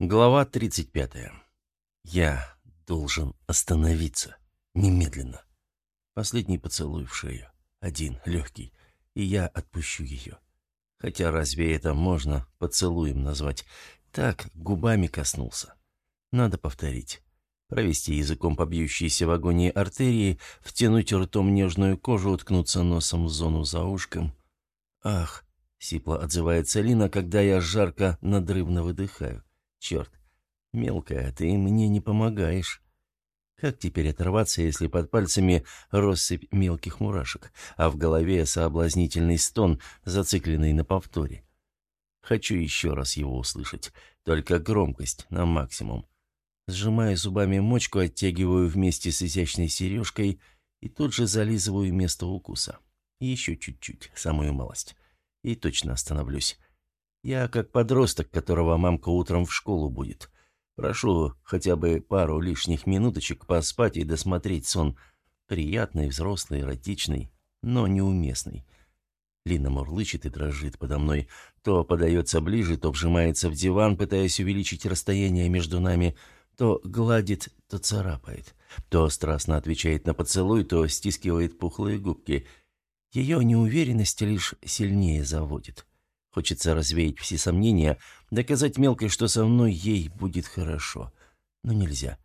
Глава 35. Я должен остановиться. Немедленно. Последний поцелуй в шею. Один, легкий. И я отпущу ее. Хотя разве это можно поцелуем назвать? Так, губами коснулся. Надо повторить. Провести языком по бьющейся в агонии артерии, втянуть ртом нежную кожу, уткнуться носом в зону за ушком. Ах, сипло отзывается Лина, когда я жарко, надрывно выдыхаю. Черт, мелкая, ты мне не помогаешь. Как теперь оторваться, если под пальцами россыпь мелких мурашек, а в голове соблазнительный стон, зацикленный на повторе? Хочу еще раз его услышать, только громкость на максимум. Сжимаю зубами мочку, оттягиваю вместе с изящной сережкой и тут же зализываю место укуса. Еще чуть-чуть, самую малость. И точно остановлюсь. Я как подросток, которого мамка утром в школу будет. Прошу хотя бы пару лишних минуточек поспать и досмотреть сон. Приятный, взрослый, эротичный, но неуместный. Лина мурлычет и дрожит подо мной. То подается ближе, то вжимается в диван, пытаясь увеличить расстояние между нами, то гладит, то царапает, то страстно отвечает на поцелуй, то стискивает пухлые губки. Ее неуверенность лишь сильнее заводит. Хочется развеять все сомнения, доказать мелкой, что со мной ей будет хорошо. Но нельзя.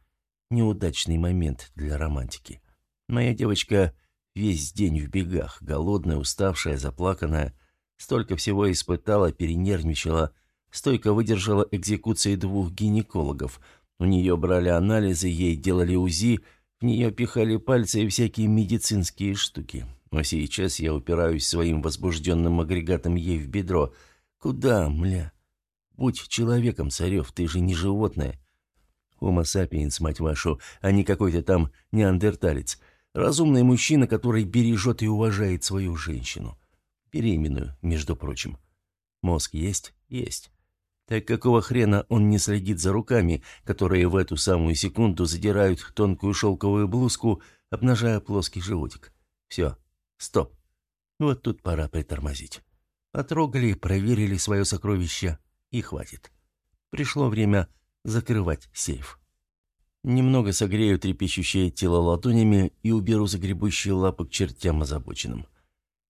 Неудачный момент для романтики. Моя девочка весь день в бегах, голодная, уставшая, заплаканная. Столько всего испытала, перенервничала. Стойко выдержала экзекуции двух гинекологов. У нее брали анализы, ей делали УЗИ, в нее пихали пальцы и всякие медицинские штуки. Но сейчас я упираюсь своим возбужденным агрегатом ей в бедро. Куда, мля? Будь человеком, Царев, ты же не животное. Homo sapiens, мать вашу, а не какой-то там неандерталец. Разумный мужчина, который бережет и уважает свою женщину. Беременную, между прочим. Мозг есть? Есть. Так какого хрена он не следит за руками, которые в эту самую секунду задирают тонкую шелковую блузку, обнажая плоский животик? Все, Стоп. Вот тут пора притормозить. Потрогали, проверили свое сокровище, и хватит. Пришло время закрывать сейф. Немного согрею трепещущее тело ладонями и уберу загребущие лапы к чертям озабоченным.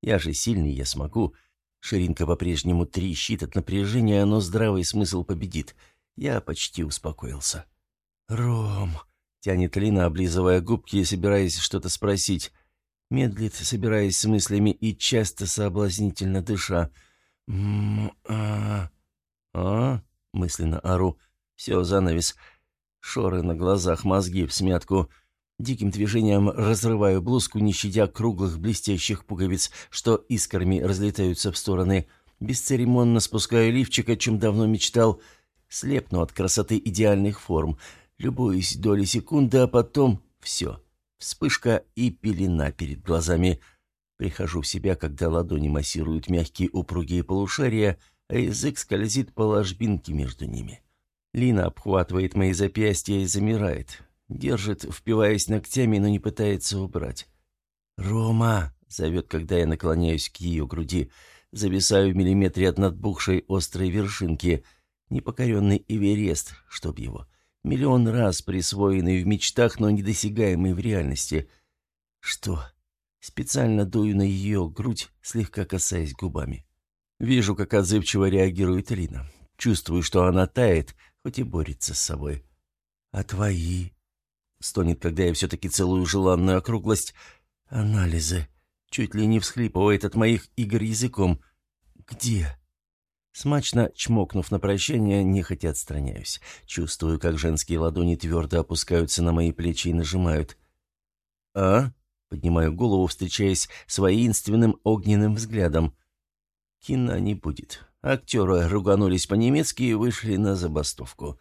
Я же сильный, я смогу. Ширинка по-прежнему трещит от напряжения, но здравый смысл победит. Я почти успокоился. «Ром!» — тянет Лина, облизывая губки и собираясь что-то спросить. Медлит, собираясь с мыслями и часто соблазнительно дыша. «М-а...» «А?» — мысленно ору. «Все, занавес. Шоры на глазах, мозги в смятку». Диким движением разрываю блузку, не щадя круглых блестящих пуговиц, что искрами разлетаются в стороны. Бесцеремонно спускаю лифчик, о чем давно мечтал. Слепну от красоты идеальных форм. Любуюсь доли секунды, а потом все. Вспышка и пелена перед глазами. Прихожу в себя, когда ладони массируют мягкие упругие полушария, а язык скользит по ложбинке между ними. Лина обхватывает мои запястья и замирает. Держит, впиваясь ногтями, но не пытается убрать. «Рома!» — зовет, когда я наклоняюсь к ее груди. Зависаю в миллиметре от надбухшей острой вершинки. Непокоренный Эверест, чтоб его. — Миллион раз присвоенный в мечтах, но недосягаемый в реальности. Что? Специально дую на ее грудь, слегка касаясь губами. Вижу, как отзывчиво реагирует Лина. Чувствую, что она тает, хоть и борется с собой. «А твои?» — стонет, когда я все-таки целую желанную округлость. «Анализы». Чуть ли не всхлипывает от моих игр языком. «Где?» Смачно чмокнув на прощание, нехотя отстраняюсь. Чувствую, как женские ладони твердо опускаются на мои плечи и нажимают. «А?» — поднимаю голову, встречаясь с воинственным огненным взглядом. «Кино не будет. Актеры руганулись по-немецки и вышли на забастовку».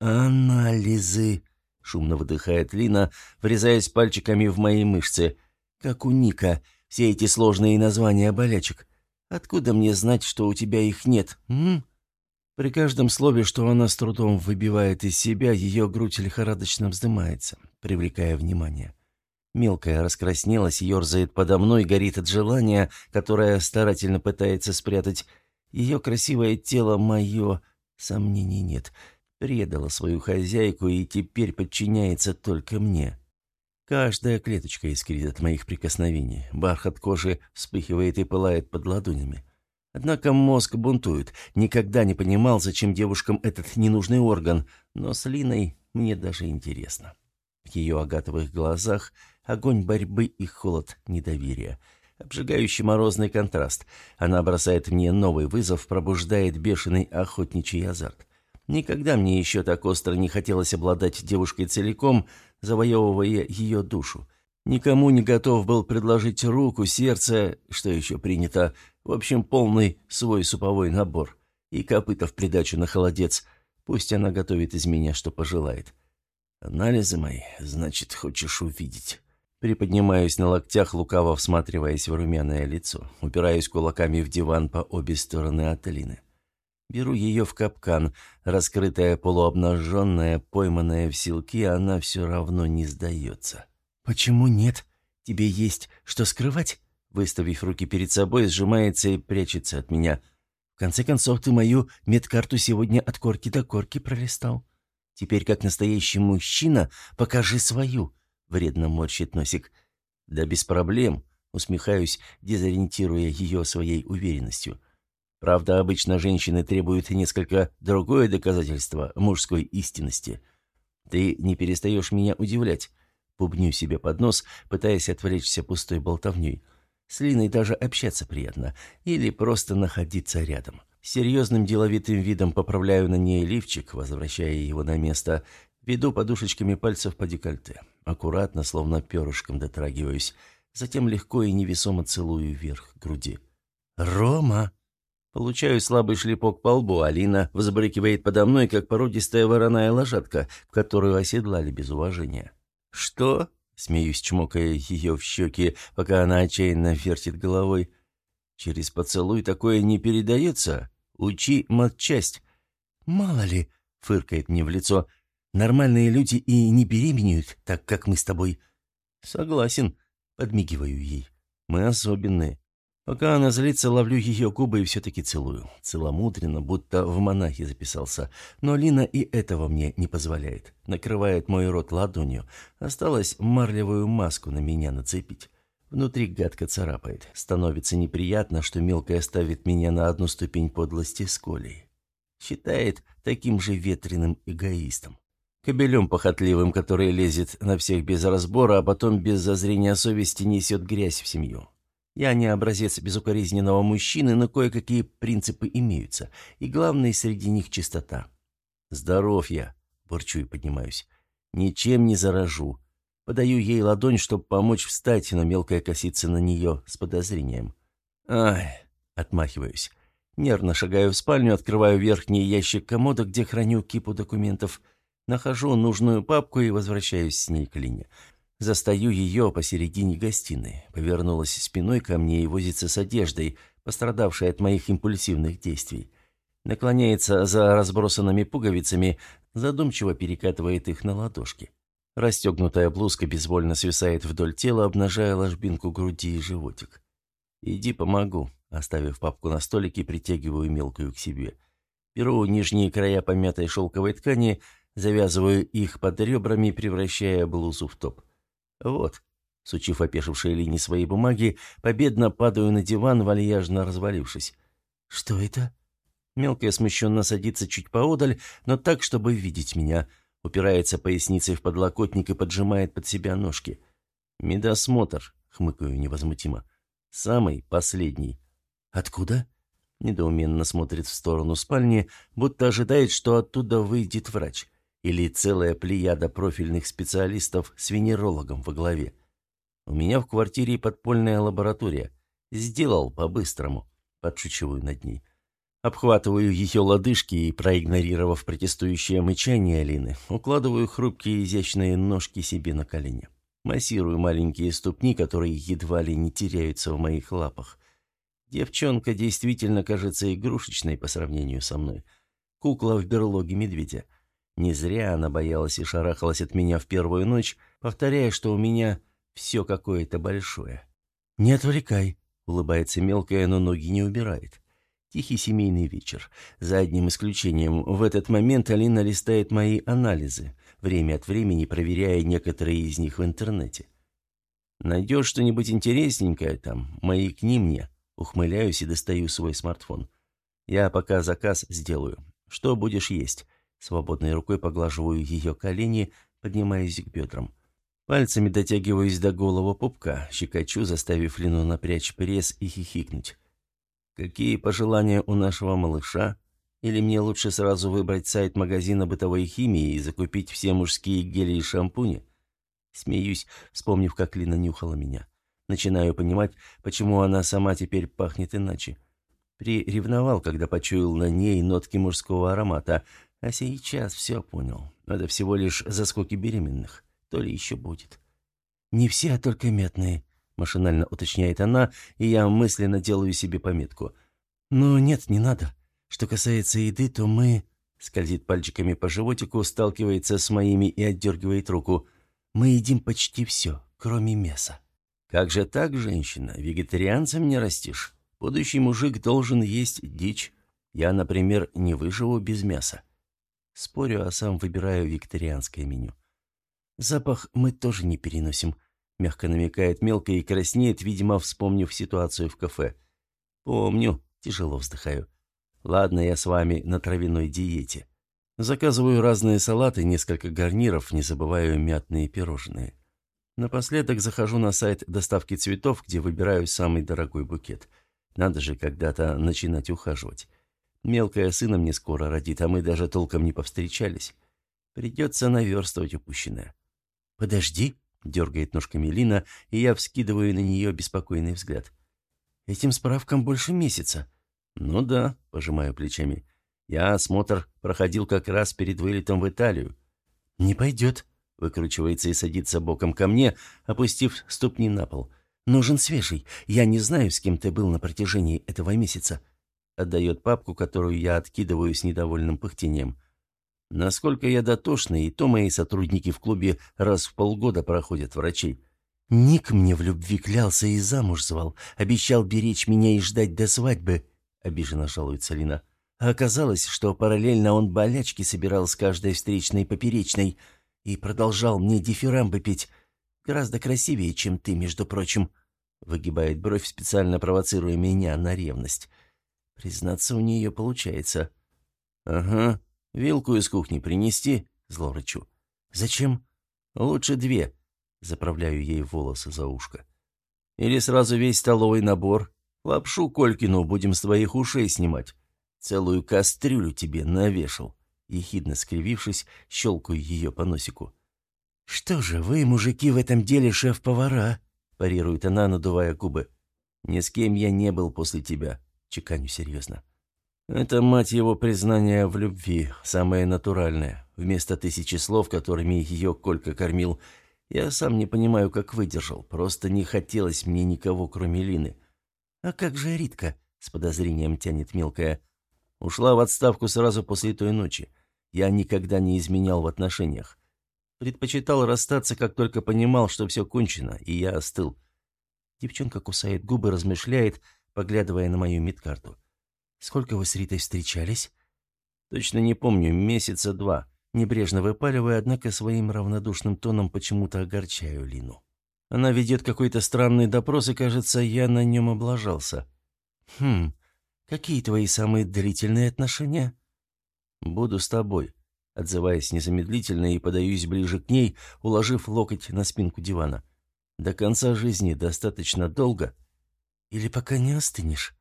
«Анализы!» — шумно выдыхает Лина, врезаясь пальчиками в мои мышцы. «Как у Ника. Все эти сложные названия болячек. Откуда мне знать, что у тебя их нет, м? При каждом слове, что она с трудом выбивает из себя, ее грудь лихорадочно вздымается, привлекая внимание. Мелкая раскраснелась, ерзает подо мной, горит от желания, которое старательно пытается спрятать. Ее красивое тело мое, сомнений нет. Предала свою хозяйку и теперь подчиняется только мне. Каждая клеточка искрит от моих прикосновений. Бархат кожи вспыхивает и пылает под ладонями. Однако мозг бунтует. Никогда не понимал, зачем девушкам этот ненужный орган, но с Линой мне даже интересно. В ее агатовых глазах огонь борьбы и холод недоверия. Обжигающий морозный контраст. Она бросает мне новый вызов, пробуждает бешеный охотничий азарт. Никогда мне еще так остро не хотелось обладать девушкой целиком, завоевывая ее душу. Никому не готов был предложить руку, сердце, что еще принято, в общем, полный свой суповой набор. И копыта в придачу на холодец. Пусть она готовит из меня, что пожелает. Анализы мои, значит, хочешь увидеть. Приподнимаюсь на локтях, лукаво всматриваясь в румяное лицо. Упираюсь кулаками в диван по обе стороны от Алины. Беру ее в капкан. Раскрытая, полуобнаженная, пойманная в силки, она все равно не сдается. «Почему нет? Тебе есть что скрывать?» Выставив руки перед собой, сжимается и прячется от меня. «В конце концов, ты мою медкарту сегодня от корки до корки пролистал. Теперь, как настоящий мужчина, покажи свою», — вредно морщит носик. «Да без проблем», — усмехаюсь, дезориентируя ее своей уверенностью. Правда, обычно женщины требуют несколько другое доказательство мужской истинности. Ты не перестаешь меня удивлять. Бубню себе под нос, пытаясь отвлечься пустой болтовней. С Линой даже общаться приятно. Или просто находиться рядом. Серьезным деловитым видом поправляю на ней лифчик, возвращая его на место. Веду подушечками пальцев по декольте. Аккуратно, словно перышком дотрагиваюсь. Затем легко и невесомо целую вверх груди. «Рома!» Получаю слабый шлепок по лбу, Алина взбрыкивает подо мной, как породистая вороная лошадка, которую оседлали без уважения. «Что?» — смеюсь, чмокая ее в щеки, пока она отчаянно вертит головой. «Через поцелуй такое не передается. Учи матчасть». «Мало ли», — фыркает мне в лицо, — «нормальные люди и не беременеют, так как мы с тобой». «Согласен», — подмигиваю ей. «Мы особенные». Пока она злится, ловлю ее губы и все-таки целую. Целомудренно, будто в монахи записался. Но Лина и этого мне не позволяет. Накрывает мой рот ладонью. Осталось марлевую маску на меня нацепить. Внутри гадко царапает. Становится неприятно, что мелкая ставит меня на одну ступень подлости с Колей. Считает таким же ветреным эгоистом. Кобелем похотливым, который лезет на всех без разбора, а потом без зазрения совести несет грязь в семью. Я не образец безукоризненного мужчины, но кое-какие принципы имеются, и главное среди них чистота. Здоров я, бурчу и поднимаюсь. Ничем не заражу. Подаю ей ладонь, чтобы помочь встать, но мелкая косится на нее с подозрением. Ай, отмахиваюсь. Нервно шагаю в спальню, открываю верхний ящик комода, где храню кипу документов. Нахожу нужную папку и возвращаюсь с ней к Лине. Застаю ее посередине гостиной. Повернулась спиной ко мне и возится с одеждой, пострадавшей от моих импульсивных действий. Наклоняется за разбросанными пуговицами, задумчиво перекатывает их на ладошки. Расстегнутая блузка безвольно свисает вдоль тела, обнажая ложбинку груди и животик. «Иди помогу», оставив папку на столике, притягиваю мелкую к себе. Беру нижние края помятой шелковой ткани, завязываю их под ребрами, превращая блузу в топ. «Вот», — сучив опешившие линии своей бумаги, победно падаю на диван, вальяжно развалившись. «Что это?» Мелкая смущенно садится чуть поодаль, но так, чтобы видеть меня. Упирается поясницей в подлокотник и поджимает под себя ножки. «Медосмотр», — хмыкаю невозмутимо. «Самый последний». «Откуда?» Недоуменно смотрит в сторону спальни, будто ожидает, что оттуда выйдет врач. Или целая плеяда профильных специалистов с венерологом во главе. У меня в квартире подпольная лаборатория. Сделал по-быстрому. Подшучиваю над ней. Обхватываю ее лодыжки и, проигнорировав протестующее мычание Алины, укладываю хрупкие изящные ножки себе на колени. Массирую маленькие ступни, которые едва ли не теряются в моих лапах. Девчонка действительно кажется игрушечной по сравнению со мной. Кукла в берлоге медведя. Не зря она боялась и шарахалась от меня в первую ночь, повторяя, что у меня все какое-то большое. «Не отвлекай», — улыбается мелкая, но ноги не убирает. Тихий семейный вечер. За одним исключением, в этот момент Алина листает мои анализы, время от времени проверяя некоторые из них в интернете. «Найдешь что-нибудь интересненькое там, маякни мне», ухмыляюсь и достаю свой смартфон. «Я пока заказ сделаю. Что будешь есть?» Свободной рукой поглаживаю ее колени, поднимаюсь к бедрам. Пальцами дотягиваюсь до голого пупка, щекочу, заставив Лину напрячь пресс и хихикнуть. Какие пожелания у нашего малыша? Или мне лучше сразу выбрать сайт магазина бытовой химии и закупить все мужские гели и шампуни? Смеюсь, вспомнив, как Лина нюхала меня. Начинаю понимать, почему она сама теперь пахнет иначе. Приревновал, когда почуял на ней нотки мужского аромата, а сейчас все понял. Это всего лишь заскоки беременных. То ли еще будет. Не все, а только метные машинально уточняет она, и я мысленно делаю себе пометку. «Но нет, не надо. Что касается еды, то мы...» Скользит пальчиками по животику, сталкивается с моими и отдергивает руку. «Мы едим почти все, кроме мяса». «Как же так, женщина? Вегетарианцем не растишь? Будущий мужик должен есть дичь. Я, например, не выживу без мяса». Спорю, а сам выбираю вегетарианское меню. Запах мы тоже не переносим. Мягко намекает мелко и краснеет, видимо, вспомнив ситуацию в кафе. «Помню», — тяжело вздыхаю. «Ладно, я с вами на травяной диете. Заказываю разные салаты, несколько гарниров, не забываю мятные пирожные. Напоследок захожу на сайт доставки цветов, где выбираю самый дорогой букет. Надо же когда-то начинать ухаживать. Мелкая сына мне скоро родит, а мы даже толком не повстречались. Придется наверстывать упущенное. «Подожди», Дергает ножками Лина, и я вскидываю на нее беспокойный взгляд. «Этим справкам больше месяца». «Ну да», — пожимаю плечами. «Я осмотр проходил как раз перед вылетом в Италию». «Не пойдет», — выкручивается и садится боком ко мне, опустив ступни на пол. «Нужен свежий. Я не знаю, с кем ты был на протяжении этого месяца». Отдает папку, которую я откидываю с недовольным пыхтением. Насколько я дотошный, и то мои сотрудники в клубе раз в полгода проходят врачей. Ник мне в любви клялся и замуж звал, обещал беречь меня и ждать до свадьбы, — обиженно жалуется Лина. А оказалось, что параллельно он болячки собирал с каждой встречной поперечной и продолжал мне дифирамбы петь. Гораздо красивее, чем ты, между прочим. Выгибает бровь, специально провоцируя меня на ревность. Признаться, у нее получается. «Ага», «Вилку из кухни принести?» — зло рычу. «Зачем?» «Лучше две». Заправляю ей волосы за ушко. «Или сразу весь столовый набор. Лапшу Колькину будем с твоих ушей снимать. Целую кастрюлю тебе навешал». Ехидно скривившись, щелкаю ее по носику. «Что же, вы, мужики, в этом деле шеф-повара?» — парирует она, надувая губы. «Ни с кем я не был после тебя», — чеканю серьезно. Это, мать его, признание в любви, самое натуральное. Вместо тысячи слов, которыми ее Колька кормил, я сам не понимаю, как выдержал. Просто не хотелось мне никого, кроме Лины. «А как же Ритка?» — с подозрением тянет мелкая. Ушла в отставку сразу после той ночи. Я никогда не изменял в отношениях. Предпочитал расстаться, как только понимал, что все кончено, и я остыл. Девчонка кусает губы, размышляет, поглядывая на мою медкарту. Сколько вы с Ритой встречались?» «Точно не помню, месяца два». Небрежно выпаливая, однако своим равнодушным тоном почему-то огорчаю Лину. Она ведет какой-то странный допрос, и, кажется, я на нем облажался. «Хм, какие твои самые длительные отношения?» «Буду с тобой», отзываясь незамедлительно и подаюсь ближе к ней, уложив локоть на спинку дивана. «До конца жизни достаточно долго?» «Или пока не остынешь?»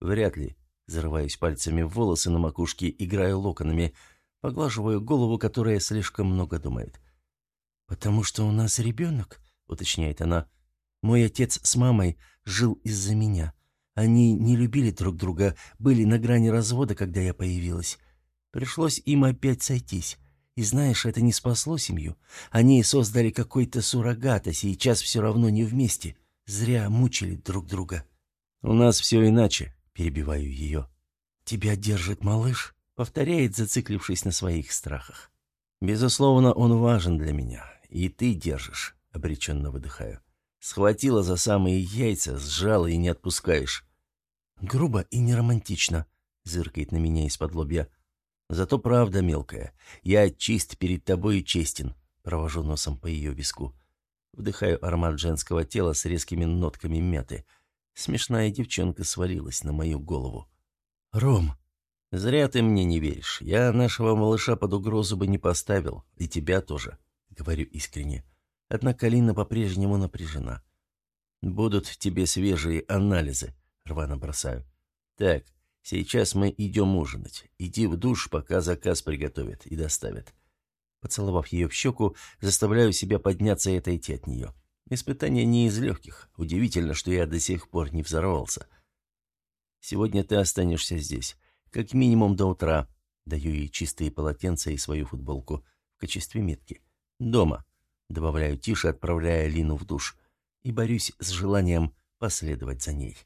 «Вряд ли. Зарываюсь пальцами в волосы на макушке, играю локонами, поглаживаю голову, которая слишком много думает. «Потому что у нас ребенок», — уточняет она. «Мой отец с мамой жил из-за меня. Они не любили друг друга, были на грани развода, когда я появилась. Пришлось им опять сойтись. И знаешь, это не спасло семью. Они создали какой-то суррогат, а сейчас все равно не вместе. Зря мучили друг друга». «У нас все иначе», Перебиваю ее. «Тебя держит малыш?» Повторяет, зациклившись на своих страхах. «Безусловно, он важен для меня. И ты держишь», — обреченно выдыхаю. «Схватила за самые яйца, сжала и не отпускаешь». Грубо и неромантично, зыркает на меня из-под лобья. Зато правда мелкая. Я чист перед тобой и честен. Провожу носом по ее виску. Вдыхаю аромат женского тела с резкими нотками мяты. Смешная девчонка свалилась на мою голову. «Ром!» «Зря ты мне не веришь. Я нашего малыша под угрозу бы не поставил. И тебя тоже», — говорю искренне. Однако Алина по-прежнему напряжена. «Будут тебе свежие анализы», — рвано бросаю. «Так, сейчас мы идем ужинать. Иди в душ, пока заказ приготовят и доставят». Поцеловав ее в щеку, заставляю себя подняться и отойти от нее. Испытание не из легких. Удивительно, что я до сих пор не взорвался. «Сегодня ты останешься здесь. Как минимум до утра. Даю ей чистые полотенца и свою футболку в качестве метки. Дома. Добавляю тише, отправляя Лину в душ. И борюсь с желанием последовать за ней.